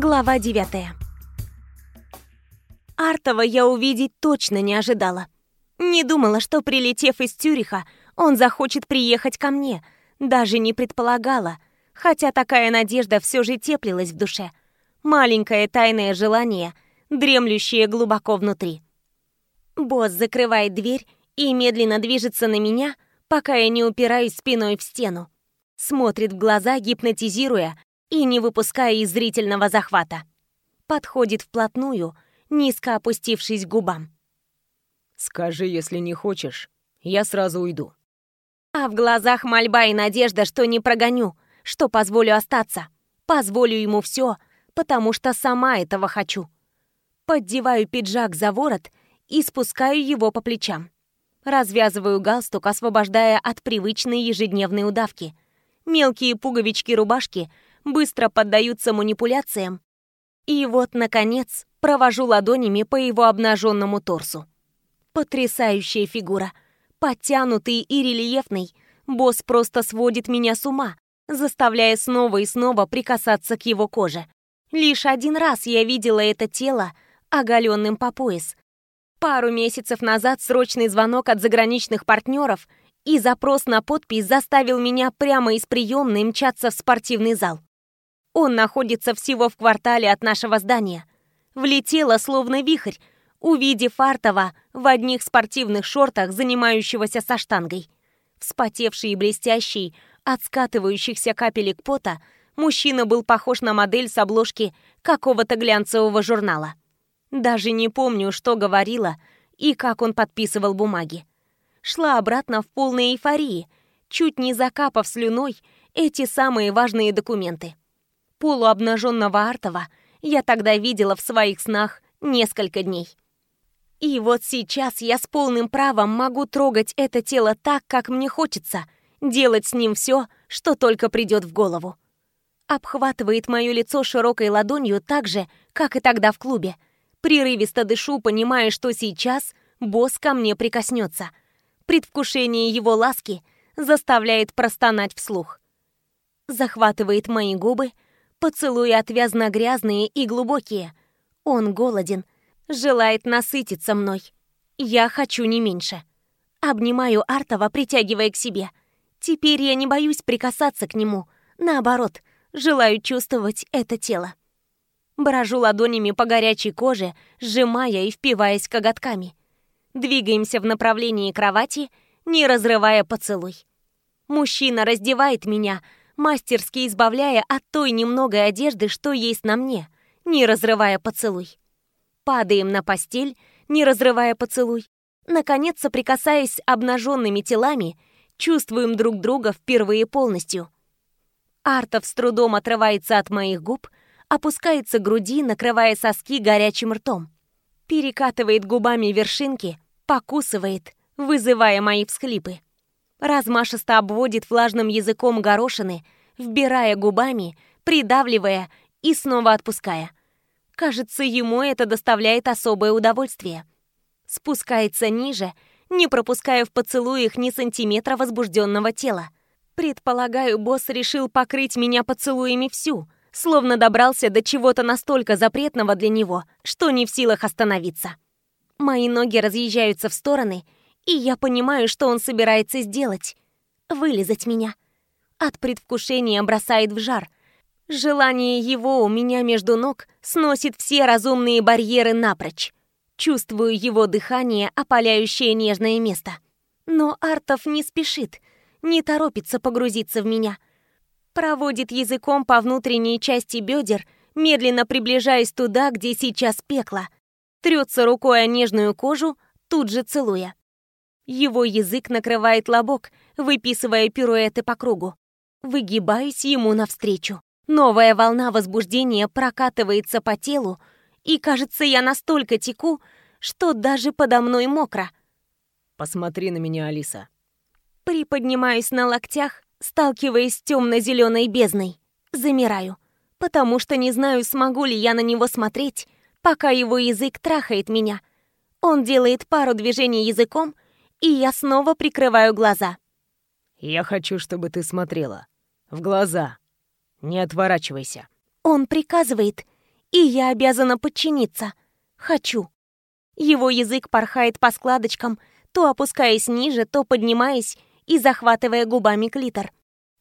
Глава 9 Артова я увидеть точно не ожидала. Не думала, что, прилетев из Тюриха, он захочет приехать ко мне. Даже не предполагала, хотя такая надежда все же теплилась в душе. Маленькое тайное желание, дремлющее глубоко внутри. Босс закрывает дверь и медленно движется на меня, пока я не упираюсь спиной в стену. Смотрит в глаза, гипнотизируя, и не выпуская из зрительного захвата. Подходит вплотную, низко опустившись к губам. «Скажи, если не хочешь, я сразу уйду». А в глазах мольба и надежда, что не прогоню, что позволю остаться. Позволю ему все, потому что сама этого хочу. Поддеваю пиджак за ворот и спускаю его по плечам. Развязываю галстук, освобождая от привычной ежедневной удавки. Мелкие пуговички рубашки — быстро поддаются манипуляциям. И вот, наконец, провожу ладонями по его обнаженному торсу. Потрясающая фигура. Подтянутый и рельефный, босс просто сводит меня с ума, заставляя снова и снова прикасаться к его коже. Лишь один раз я видела это тело оголенным по пояс. Пару месяцев назад срочный звонок от заграничных партнеров и запрос на подпись заставил меня прямо из приемной мчаться в спортивный зал. Он находится всего в квартале от нашего здания. Влетела словно вихрь, увидев Артова в одних спортивных шортах, занимающегося со штангой. Вспотевший и блестящий, от скатывающихся капелек пота, мужчина был похож на модель с обложки какого-то глянцевого журнала. Даже не помню, что говорила и как он подписывал бумаги. Шла обратно в полной эйфории, чуть не закапав слюной эти самые важные документы полуобнаженного Артова я тогда видела в своих снах несколько дней. И вот сейчас я с полным правом могу трогать это тело так, как мне хочется, делать с ним все, что только придет в голову. Обхватывает мое лицо широкой ладонью так же, как и тогда в клубе. Прерывисто дышу, понимая, что сейчас босс ко мне прикоснется. Предвкушение его ласки заставляет простонать вслух. Захватывает мои губы, Поцелуи отвязно грязные и глубокие. Он голоден, желает насытиться мной. Я хочу не меньше. Обнимаю Артова, притягивая к себе. Теперь я не боюсь прикасаться к нему. Наоборот, желаю чувствовать это тело. Брожу ладонями по горячей коже, сжимая и впиваясь коготками. Двигаемся в направлении кровати, не разрывая поцелуй. Мужчина раздевает меня, мастерски избавляя от той немногой одежды, что есть на мне, не разрывая поцелуй. Падаем на постель, не разрывая поцелуй. Наконец, соприкасаясь обнаженными телами, чувствуем друг друга впервые полностью. Артов с трудом отрывается от моих губ, опускается к груди, накрывая соски горячим ртом. Перекатывает губами вершинки, покусывает, вызывая мои всхлипы размашисто обводит влажным языком горошины, вбирая губами, придавливая и снова отпуская. Кажется, ему это доставляет особое удовольствие. Спускается ниже, не пропуская в поцелуях ни сантиметра возбужденного тела. Предполагаю, босс решил покрыть меня поцелуями всю, словно добрался до чего-то настолько запретного для него, что не в силах остановиться. Мои ноги разъезжаются в стороны — и я понимаю, что он собирается сделать. Вылизать меня. От предвкушения бросает в жар. Желание его у меня между ног сносит все разумные барьеры напрочь. Чувствую его дыхание, опаляющее нежное место. Но Артов не спешит, не торопится погрузиться в меня. Проводит языком по внутренней части бедер, медленно приближаясь туда, где сейчас пекло. Трется рукой о нежную кожу, тут же целуя. Его язык накрывает лобок, выписывая пируэты по кругу. Выгибаюсь ему навстречу. Новая волна возбуждения прокатывается по телу, и, кажется, я настолько теку, что даже подо мной мокро. «Посмотри на меня, Алиса». Приподнимаюсь на локтях, сталкиваясь с темно-зеленой бездной. Замираю, потому что не знаю, смогу ли я на него смотреть, пока его язык трахает меня. Он делает пару движений языком — и я снова прикрываю глаза. «Я хочу, чтобы ты смотрела. В глаза. Не отворачивайся». Он приказывает, И я обязана подчиниться. Хочу. Его язык порхает по складочкам, то опускаясь ниже, то поднимаясь и захватывая губами клитор.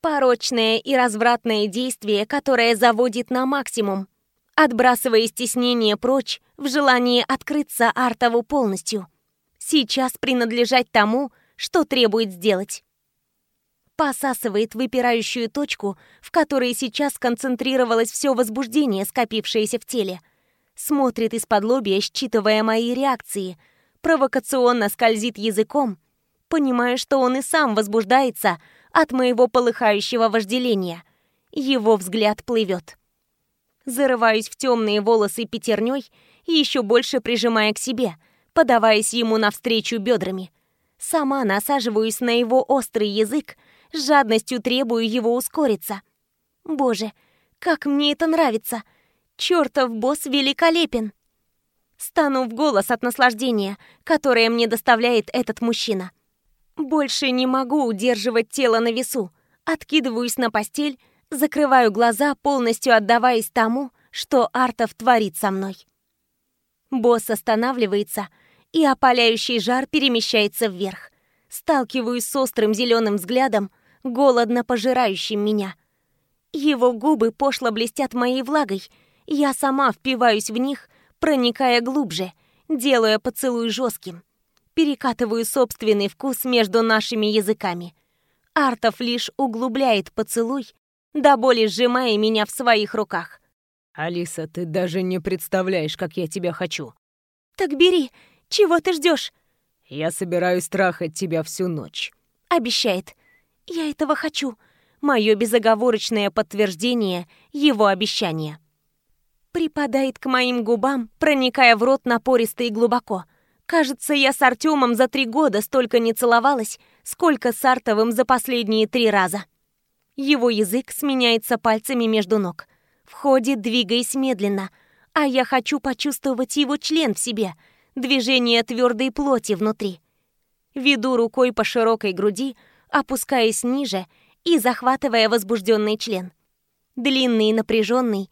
Порочное и развратное действие, которое заводит на максимум, отбрасывая стеснение прочь в желании открыться Артову полностью. Сейчас принадлежать тому, что требует сделать. Посасывает выпирающую точку, в которой сейчас сконцентрировалось все возбуждение, скопившееся в теле. Смотрит из-под лобья, считывая мои реакции. Провокационно скользит языком, понимая, что он и сам возбуждается от моего полыхающего вожделения. Его взгляд плывет. Зарываюсь в темные волосы пятерней, еще больше прижимая к себе, подаваясь ему навстречу бедрами. Сама насаживаюсь на его острый язык, с жадностью требую его ускориться. Боже, как мне это нравится! Чертов босс великолепен! Стану в голос от наслаждения, которое мне доставляет этот мужчина. Больше не могу удерживать тело на весу. Откидываюсь на постель, закрываю глаза, полностью отдаваясь тому, что Артов творит со мной. Босс останавливается, и опаляющий жар перемещается вверх. Сталкиваюсь с острым зеленым взглядом, голодно пожирающим меня. Его губы пошло блестят моей влагой. Я сама впиваюсь в них, проникая глубже, делая поцелуй жестким. Перекатываю собственный вкус между нашими языками. Артов лишь углубляет поцелуй, до боли сжимая меня в своих руках. «Алиса, ты даже не представляешь, как я тебя хочу». «Так бери, чего ты ждешь? «Я собираюсь трахать тебя всю ночь», — обещает. «Я этого хочу». Мое безоговорочное подтверждение его обещания. Припадает к моим губам, проникая в рот напористо и глубоко. Кажется, я с Артемом за три года столько не целовалась, сколько с Артовым за последние три раза. Его язык сменяется пальцами между ног. Входит, двигаясь медленно, а я хочу почувствовать его член в себе, движение твердой плоти внутри. Веду рукой по широкой груди, опускаясь ниже и захватывая возбужденный член. Длинный и напряженный,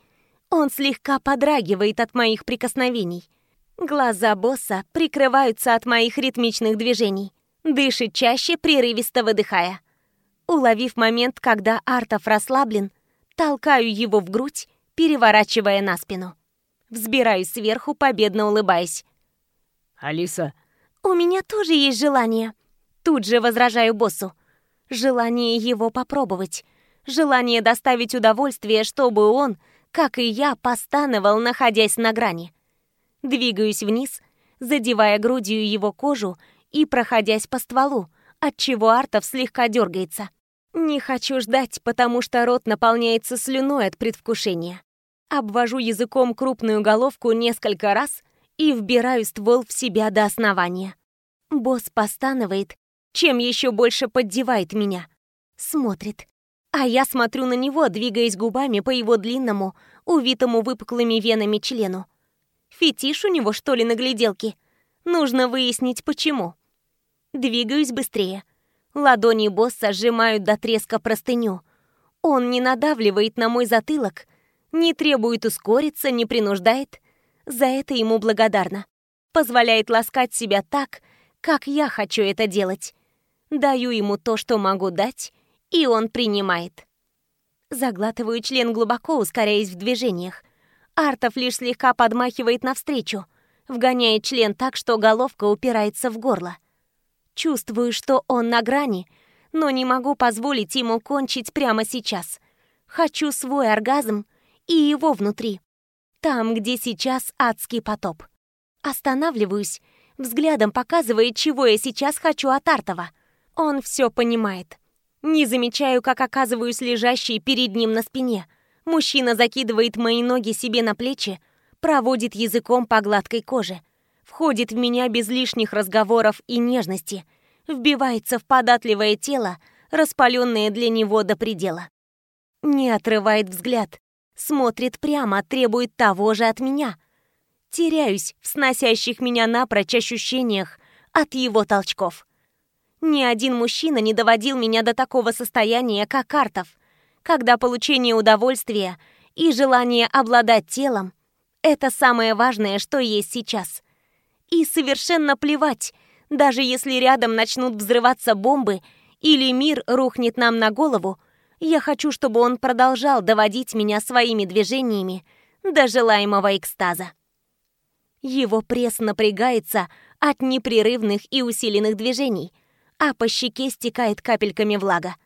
он слегка подрагивает от моих прикосновений. Глаза босса прикрываются от моих ритмичных движений. Дышит чаще, прерывисто выдыхая. Уловив момент, когда Артов расслаблен, толкаю его в грудь, переворачивая на спину. Взбираюсь сверху, победно улыбаясь. «Алиса...» «У меня тоже есть желание». Тут же возражаю боссу. Желание его попробовать. Желание доставить удовольствие, чтобы он, как и я, постановал, находясь на грани. Двигаюсь вниз, задевая грудью его кожу и проходясь по стволу, отчего Артов слегка дергается. Не хочу ждать, потому что рот наполняется слюной от предвкушения. Обвожу языком крупную головку несколько раз и вбираю ствол в себя до основания. Босс постанывает, чем еще больше поддевает меня. Смотрит. А я смотрю на него, двигаясь губами по его длинному, увитому выпуклыми венами члену. Фетиш у него, что ли, на гляделке? Нужно выяснить, почему. Двигаюсь быстрее. Ладони босса сжимают до треска простыню. Он не надавливает на мой затылок, не требует ускориться, не принуждает. За это ему благодарна. Позволяет ласкать себя так, как я хочу это делать. Даю ему то, что могу дать, и он принимает. Заглатываю член глубоко, ускоряясь в движениях. Артов лишь слегка подмахивает навстречу, вгоняет член так, что головка упирается в горло. Чувствую, что он на грани, но не могу позволить ему кончить прямо сейчас. Хочу свой оргазм и его внутри. Там, где сейчас адский потоп. Останавливаюсь, взглядом показывая, чего я сейчас хочу от Артова. Он все понимает. Не замечаю, как оказываюсь лежащей перед ним на спине. Мужчина закидывает мои ноги себе на плечи, проводит языком по гладкой коже, входит в меня без лишних разговоров и нежности, вбивается в податливое тело, распаленное для него до предела. Не отрывает взгляд, смотрит прямо, требует того же от меня. Теряюсь в сносящих меня напрочь ощущениях от его толчков. Ни один мужчина не доводил меня до такого состояния, как Артов — когда получение удовольствия и желание обладать телом Это самое важное, что есть сейчас. И совершенно плевать, даже если рядом начнут взрываться бомбы или мир рухнет нам на голову, я хочу, чтобы он продолжал доводить меня своими движениями до желаемого экстаза. Его пресс напрягается от непрерывных и усиленных движений, а по щеке стекает капельками влага.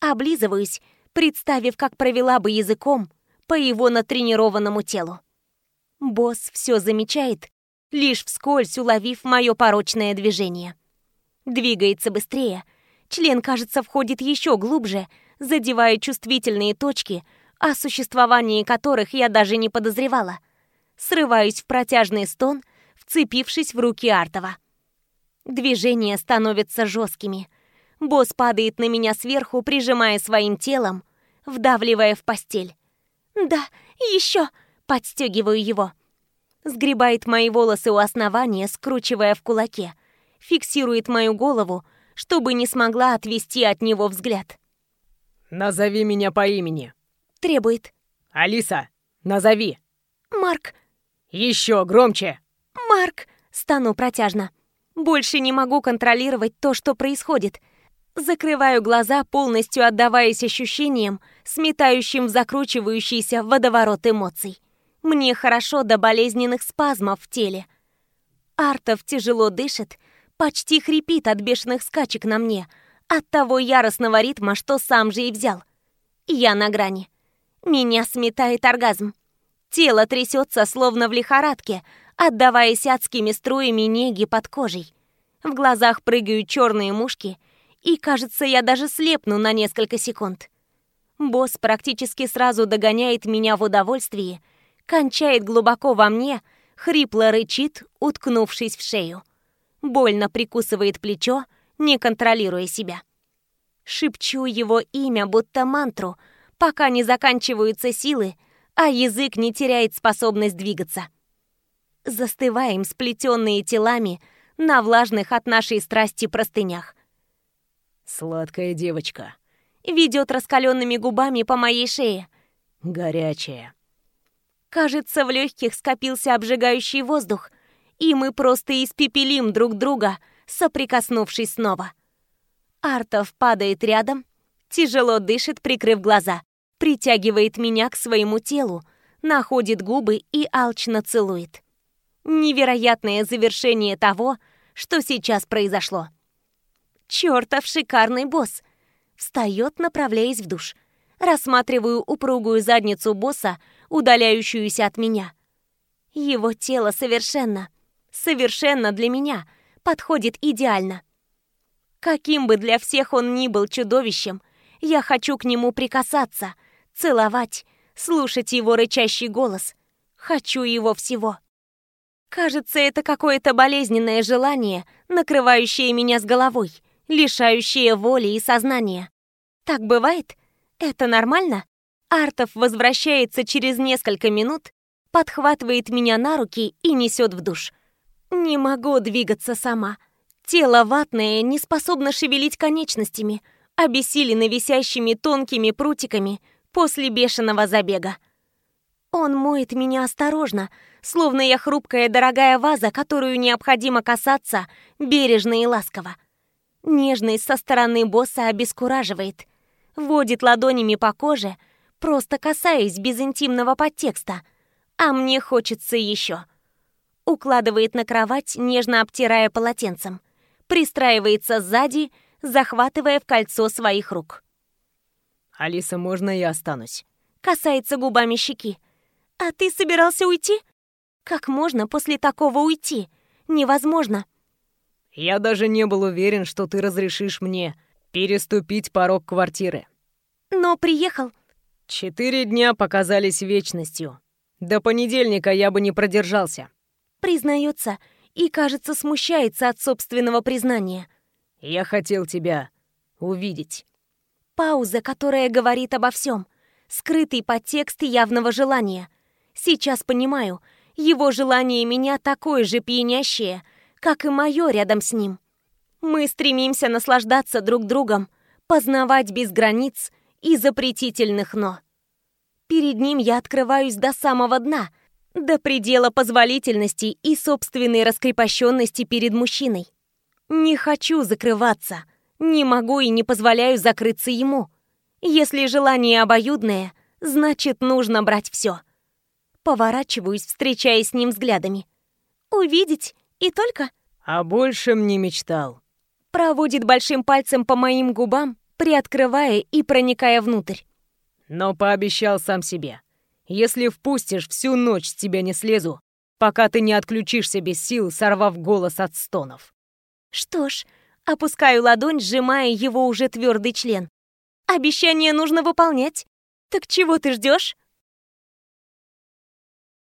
Облизываюсь, представив, как провела бы языком по его натренированному телу. Босс все замечает, лишь вскользь уловив мое порочное движение. Двигается быстрее, член, кажется, входит еще глубже, задевая чувствительные точки, о существовании которых я даже не подозревала. Срываюсь в протяжный стон, вцепившись в руки Артова. Движения становятся жесткими. Босс падает на меня сверху, прижимая своим телом, вдавливая в постель. «Да, еще!» — подстегиваю его. Сгребает мои волосы у основания, скручивая в кулаке. Фиксирует мою голову, чтобы не смогла отвести от него взгляд. «Назови меня по имени», — требует. «Алиса, назови». «Марк». «Еще громче». «Марк», — стану протяжно. Больше не могу контролировать то, что происходит. Закрываю глаза, полностью отдаваясь ощущениям, сметающим в закручивающийся водоворот эмоций. Мне хорошо до болезненных спазмов в теле. Артов тяжело дышит, почти хрипит от бешеных скачек на мне, от того яростного ритма, что сам же и взял. Я на грани. Меня сметает оргазм. Тело трясется, словно в лихорадке, отдаваясь адскими струями неги под кожей. В глазах прыгают черные мушки, и, кажется, я даже слепну на несколько секунд. Босс практически сразу догоняет меня в удовольствии, кончает глубоко во мне, хрипло рычит, уткнувшись в шею. Больно прикусывает плечо, не контролируя себя. Шепчу его имя, будто мантру, пока не заканчиваются силы, а язык не теряет способность двигаться застываем сплетенные телами на влажных от нашей страсти простынях. «Сладкая девочка», — ведет раскаленными губами по моей шее. «Горячая». Кажется, в легких скопился обжигающий воздух, и мы просто испепелим друг друга, соприкоснувшись снова. Артов падает рядом, тяжело дышит, прикрыв глаза, притягивает меня к своему телу, находит губы и алчно целует. Невероятное завершение того, что сейчас произошло. Чёртов шикарный босс. Встает, направляясь в душ. Рассматриваю упругую задницу босса, удаляющуюся от меня. Его тело совершенно, совершенно для меня подходит идеально. Каким бы для всех он ни был чудовищем, я хочу к нему прикасаться, целовать, слушать его рычащий голос. Хочу его всего. Кажется, это какое-то болезненное желание, накрывающее меня с головой, лишающее воли и сознания. Так бывает? Это нормально? Артов возвращается через несколько минут, подхватывает меня на руки и несет в душ. Не могу двигаться сама. Тело ватное, не способно шевелить конечностями, обессиленно висящими тонкими прутиками после бешеного забега. Он моет меня осторожно, словно я хрупкая дорогая ваза, которую необходимо касаться бережно и ласково. Нежность со стороны босса обескураживает. Водит ладонями по коже, просто касаясь без интимного подтекста. А мне хочется еще. Укладывает на кровать, нежно обтирая полотенцем. Пристраивается сзади, захватывая в кольцо своих рук. «Алиса, можно я останусь?» Касается губами щеки. «А ты собирался уйти?» Как можно после такого уйти? Невозможно. Я даже не был уверен, что ты разрешишь мне переступить порог квартиры. Но приехал. Четыре дня показались вечностью. До понедельника я бы не продержался. Признается и, кажется, смущается от собственного признания. Я хотел тебя увидеть. Пауза, которая говорит обо всем. Скрытый подтекст явного желания. Сейчас понимаю — его желание меня такое же пьянящее, как и мое рядом с ним. Мы стремимся наслаждаться друг другом, познавать без границ и запретительных «но». Перед ним я открываюсь до самого дна, До предела позволительности и собственной раскрепощенности перед мужчиной. Не хочу закрываться. Не могу и не позволяю закрыться ему. Если желание обоюдное, значит, нужно брать все. Поворачиваюсь, встречаясь с ним взглядами. Увидеть и только... А больше не мечтал. Проводит большим пальцем по моим губам, приоткрывая и проникая внутрь. Но пообещал сам себе. Если впустишь, всю ночь с тебя не слезу, пока ты не отключишься без сил, сорвав голос от стонов. Что ж, опускаю ладонь, сжимая его уже твердый член. Обещание нужно выполнять. Так чего ты ждешь?